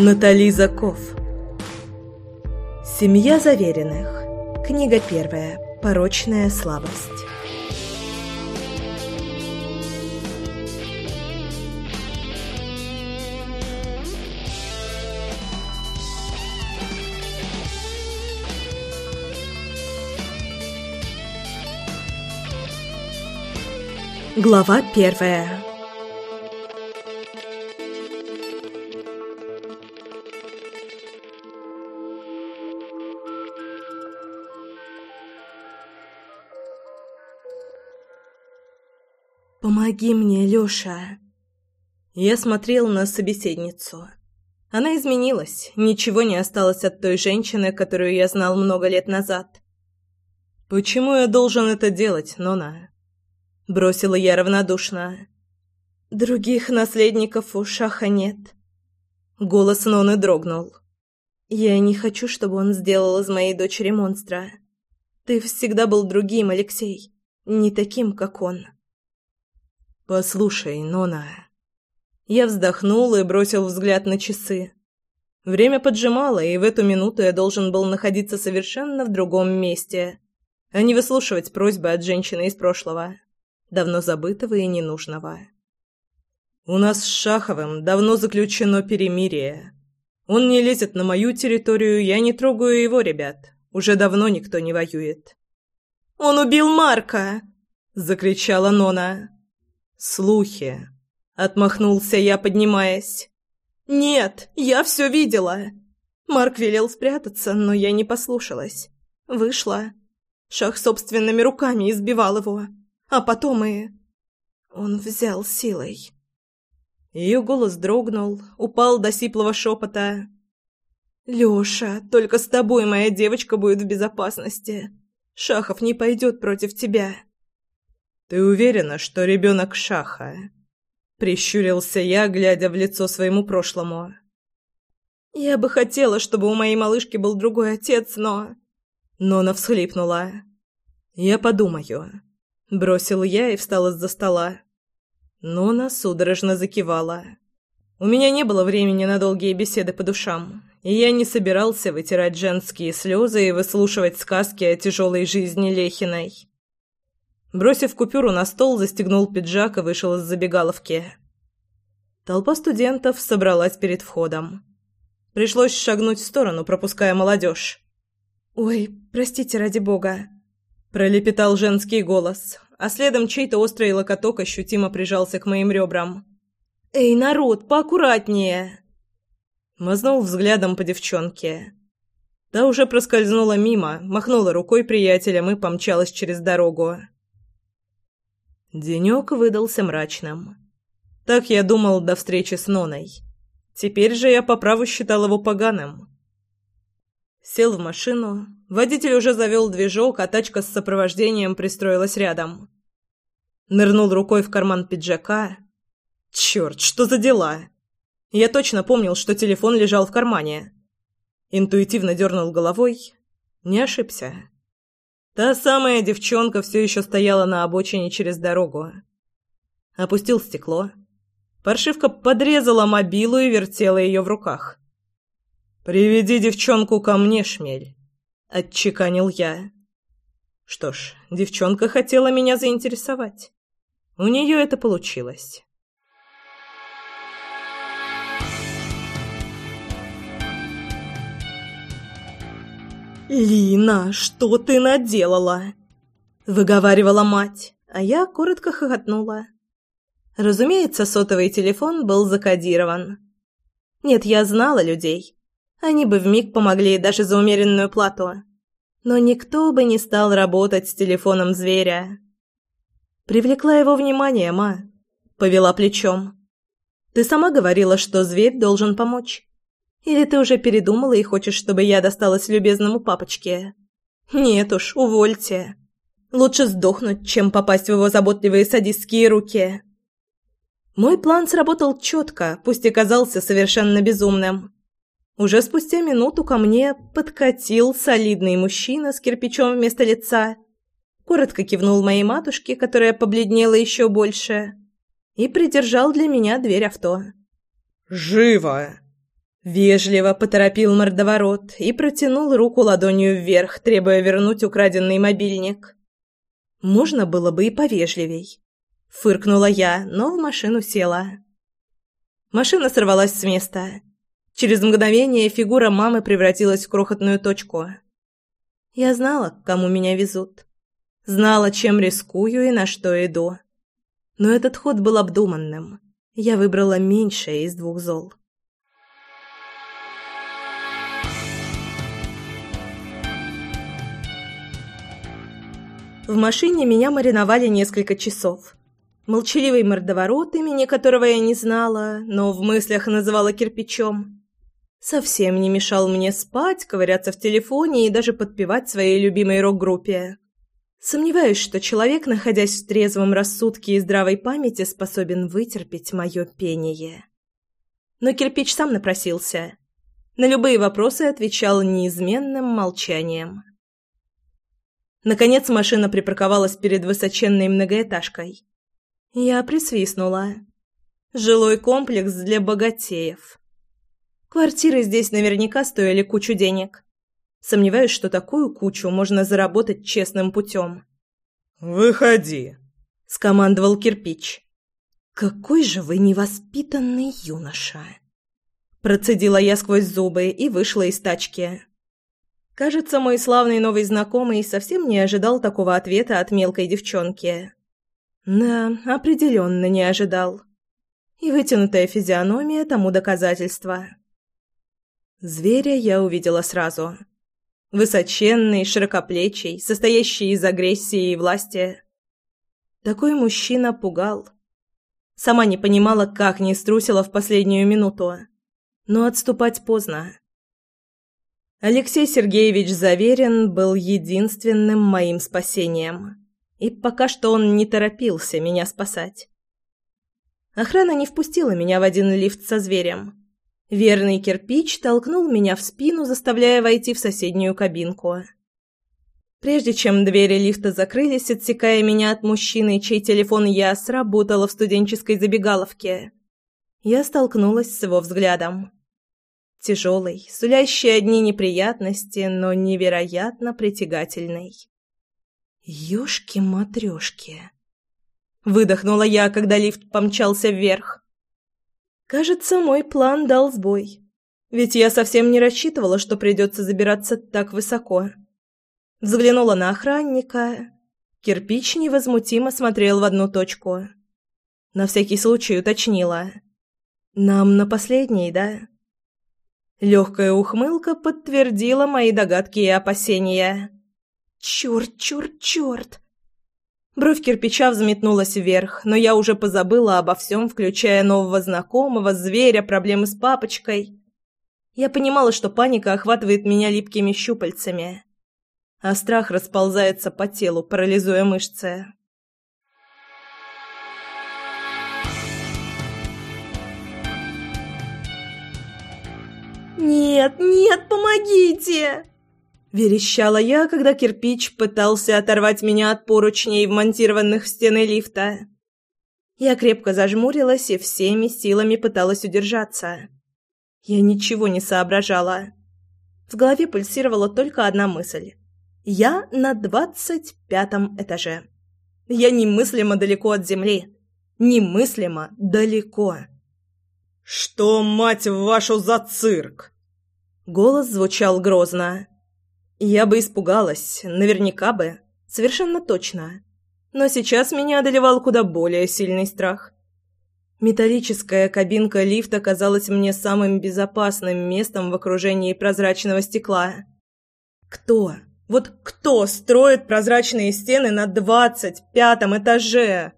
Натали Заков. Семья заверенных. Книга первая. Порочная слабость. Глава первая «Помоги мне, Лёша!» Я смотрел на собеседницу. Она изменилась, ничего не осталось от той женщины, которую я знал много лет назад. «Почему я должен это делать, Нона?» Бросила я равнодушно. «Других наследников у Шаха нет». Голос Ноны дрогнул. «Я не хочу, чтобы он сделал из моей дочери монстра. Ты всегда был другим, Алексей, не таким, как он». «Послушай, Нона...» Я вздохнул и бросил взгляд на часы. Время поджимало, и в эту минуту я должен был находиться совершенно в другом месте, а не выслушивать просьбы от женщины из прошлого, давно забытого и ненужного. «У нас с Шаховым давно заключено перемирие. Он не лезет на мою территорию, я не трогаю его ребят. Уже давно никто не воюет». «Он убил Марка!» — закричала Нона. «Слухи!» — отмахнулся я, поднимаясь. «Нет, я все видела!» Марк велел спрятаться, но я не послушалась. Вышла. Шах собственными руками избивал его. А потом и... Он взял силой. Ее голос дрогнул, упал до сиплого шепота. «Леша, только с тобой моя девочка будет в безопасности. Шахов не пойдет против тебя». «Ты уверена, что ребенок Шаха?» Прищурился я, глядя в лицо своему прошлому. «Я бы хотела, чтобы у моей малышки был другой отец, но...» Нона всхлипнула. «Я подумаю». Бросил я и встал из-за стола. Нона судорожно закивала. У меня не было времени на долгие беседы по душам, и я не собирался вытирать женские слезы и выслушивать сказки о тяжелой жизни Лехиной. Бросив купюру на стол, застегнул пиджак и вышел из забегаловки. Толпа студентов собралась перед входом. Пришлось шагнуть в сторону, пропуская молодежь. «Ой, простите, ради бога!» Пролепетал женский голос, а следом чей-то острый локоток ощутимо прижался к моим ребрам. «Эй, народ, поаккуратнее!» Мазнул взглядом по девчонке. Та уже проскользнула мимо, махнула рукой приятелям и помчалась через дорогу. Денек выдался мрачным. Так я думал до встречи с Ноной. Теперь же я по праву считал его поганым. Сел в машину. Водитель уже завел движок, а тачка с сопровождением пристроилась рядом. Нырнул рукой в карман пиджака. Черт, что за дела? Я точно помнил, что телефон лежал в кармане. Интуитивно дернул головой. Не ошибся. Та самая девчонка все еще стояла на обочине через дорогу. Опустил стекло. Паршивка подрезала мобилу и вертела ее в руках. «Приведи девчонку ко мне, шмель», — отчеканил я. Что ж, девчонка хотела меня заинтересовать. У нее это получилось. «Лина, что ты наделала?» — выговаривала мать, а я коротко хохотнула. Разумеется, сотовый телефон был закодирован. Нет, я знала людей. Они бы вмиг помогли даже за умеренную плату. Но никто бы не стал работать с телефоном зверя. Привлекла его внимание, ма. Повела плечом. «Ты сама говорила, что зверь должен помочь». Или ты уже передумала и хочешь, чтобы я досталась любезному папочке? Нет уж, увольте. Лучше сдохнуть, чем попасть в его заботливые садистские руки. Мой план сработал четко, пусть и казался совершенно безумным. Уже спустя минуту ко мне подкатил солидный мужчина с кирпичом вместо лица, коротко кивнул моей матушке, которая побледнела еще больше, и придержал для меня дверь авто. «Живо!» Вежливо поторопил мордоворот и протянул руку ладонью вверх, требуя вернуть украденный мобильник. Можно было бы и повежливей. Фыркнула я, но в машину села. Машина сорвалась с места. Через мгновение фигура мамы превратилась в крохотную точку. Я знала, к кому меня везут. Знала, чем рискую и на что иду. Но этот ход был обдуманным. Я выбрала меньшее из двух зол. В машине меня мариновали несколько часов. Молчаливый мордоворот, имени которого я не знала, но в мыслях называла кирпичом, совсем не мешал мне спать, ковыряться в телефоне и даже подпевать своей любимой рок-группе. Сомневаюсь, что человек, находясь в трезвом рассудке и здравой памяти, способен вытерпеть мое пение. Но кирпич сам напросился. На любые вопросы отвечал неизменным молчанием. Наконец машина припарковалась перед высоченной многоэтажкой. Я присвистнула. Жилой комплекс для богатеев. Квартиры здесь наверняка стоили кучу денег. Сомневаюсь, что такую кучу можно заработать честным путем. «Выходи», — скомандовал кирпич. «Какой же вы невоспитанный юноша!» Процедила я сквозь зубы и вышла из тачки. Кажется, мой славный новый знакомый совсем не ожидал такого ответа от мелкой девчонки. Да, определенно не ожидал. И вытянутая физиономия тому доказательство. Зверя я увидела сразу. Высоченный, широкоплечий, состоящий из агрессии и власти. Такой мужчина пугал. Сама не понимала, как не струсила в последнюю минуту. Но отступать поздно. Алексей Сергеевич Заверин был единственным моим спасением. И пока что он не торопился меня спасать. Охрана не впустила меня в один лифт со зверем. Верный кирпич толкнул меня в спину, заставляя войти в соседнюю кабинку. Прежде чем двери лифта закрылись, отсекая меня от мужчины, чей телефон я сработала в студенческой забегаловке, я столкнулась с его взглядом. Тяжелый, сулящий одни неприятности, но невероятно притягательный. «Ёшки-матрёшки!» Выдохнула я, когда лифт помчался вверх. Кажется, мой план дал сбой. Ведь я совсем не рассчитывала, что придется забираться так высоко. Взглянула на охранника. Кирпич невозмутимо смотрел в одну точку. На всякий случай уточнила. «Нам на последний, да?» Легкая ухмылка подтвердила мои догадки и опасения. «Черт, черт, черт!» Бровь кирпича взметнулась вверх, но я уже позабыла обо всем, включая нового знакомого, зверя, проблемы с папочкой. Я понимала, что паника охватывает меня липкими щупальцами, а страх расползается по телу, парализуя мышцы. «Нет, нет, помогите!» Верещала я, когда кирпич пытался оторвать меня от поручней, вмонтированных в стены лифта. Я крепко зажмурилась и всеми силами пыталась удержаться. Я ничего не соображала. В голове пульсировала только одна мысль. Я на двадцать пятом этаже. Я немыслимо далеко от земли. Немыслимо далеко. «Что, мать вашу, за цирк?» Голос звучал грозно. Я бы испугалась, наверняка бы, совершенно точно. Но сейчас меня одолевал куда более сильный страх. Металлическая кабинка лифта казалась мне самым безопасным местом в окружении прозрачного стекла. Кто? Вот кто строит прозрачные стены на двадцать пятом этаже?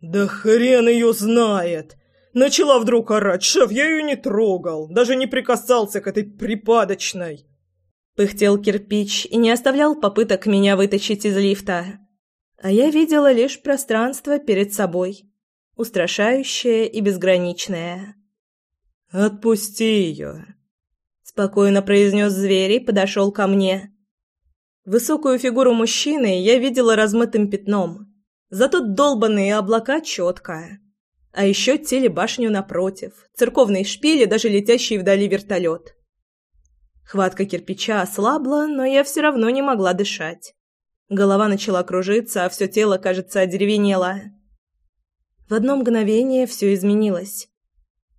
Да хрен ее знает! Начала вдруг орать. Шеф, я ее не трогал, даже не прикасался к этой припадочной. Пыхтел кирпич и не оставлял попыток меня вытащить из лифта. А я видела лишь пространство перед собой, устрашающее и безграничное. «Отпусти ее», — спокойно произнес зверь и подошел ко мне. Высокую фигуру мужчины я видела размытым пятном, зато долбанные облака четко. А еще телебашню напротив, церковный шпиль и даже летящий вдали вертолет. Хватка кирпича ослабла, но я все равно не могла дышать. Голова начала кружиться, а все тело, кажется, одеревенело. В одно мгновение все изменилось.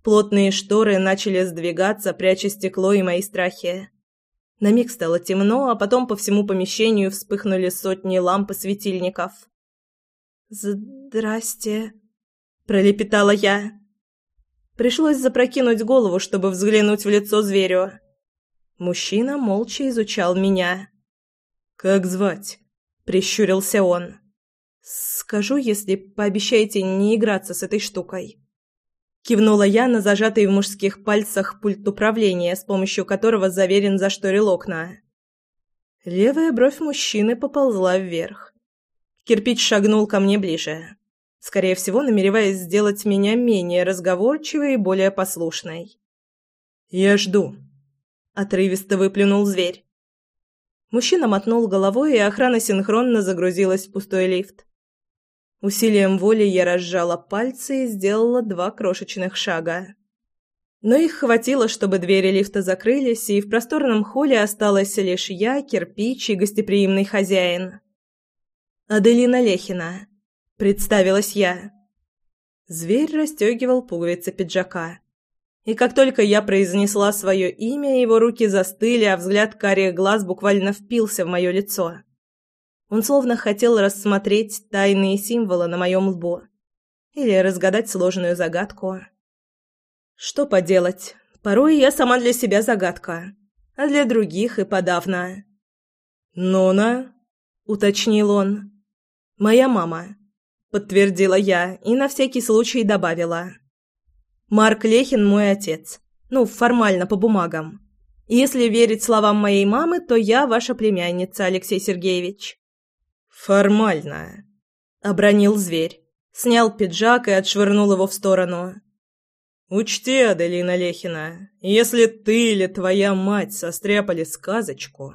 Плотные шторы начали сдвигаться, пряча стекло и мои страхи. На миг стало темно, а потом по всему помещению вспыхнули сотни ламп и светильников. «Здрасте», — пролепетала я. Пришлось запрокинуть голову, чтобы взглянуть в лицо зверю. Мужчина молча изучал меня. «Как звать?» — прищурился он. «Скажу, если пообещаете не играться с этой штукой». Кивнула я на зажатый в мужских пальцах пульт управления, с помощью которого заверен зашторил окна. Левая бровь мужчины поползла вверх. Кирпич шагнул ко мне ближе, скорее всего, намереваясь сделать меня менее разговорчивой и более послушной. «Я жду», — отрывисто выплюнул зверь. Мужчина мотнул головой, и охрана синхронно загрузилась в пустой лифт. Усилием воли я разжала пальцы и сделала два крошечных шага. Но их хватило, чтобы двери лифта закрылись, и в просторном холле осталась лишь я, кирпич и гостеприимный хозяин. «Аделина Лехина», — представилась я. Зверь расстегивал пуговицы пиджака. И как только я произнесла свое имя, его руки застыли, а взгляд карих глаз буквально впился в мое лицо. Он словно хотел рассмотреть тайные символы на моем лбу. Или разгадать сложную загадку. Что поделать, порой я сама для себя загадка, а для других и подавно. «Нона?» — уточнил он. «Моя мама», — подтвердила я и на всякий случай добавила. «Марк Лехин мой отец. Ну, формально, по бумагам. Если верить словам моей мамы, то я ваша племянница, Алексей Сергеевич». «Формально», — обронил зверь, снял пиджак и отшвырнул его в сторону. «Учти, Аделина Лехина, если ты или твоя мать состряпали сказочку,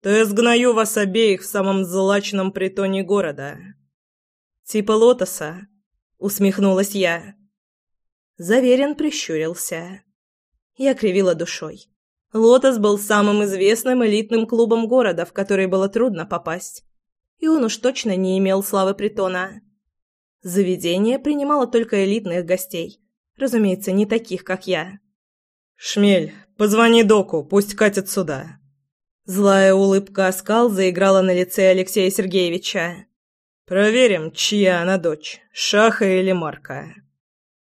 то я сгною вас обеих в самом злачном притоне города». «Типа лотоса», — усмехнулась я. Заверен прищурился. Я кривила душой. «Лотос» был самым известным элитным клубом города, в который было трудно попасть и он уж точно не имел славы притона. Заведение принимало только элитных гостей, разумеется, не таких, как я. «Шмель, позвони доку, пусть катит сюда». Злая улыбка оскал заиграла на лице Алексея Сергеевича. «Проверим, чья она дочь, Шаха или Марка».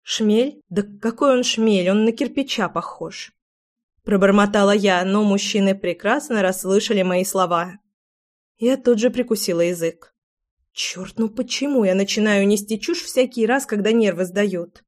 «Шмель? Да какой он шмель, он на кирпича похож». Пробормотала я, но мужчины прекрасно расслышали мои слова. Я тут же прикусила язык. Черт, ну почему я начинаю нести чушь всякий раз, когда нервы сдают?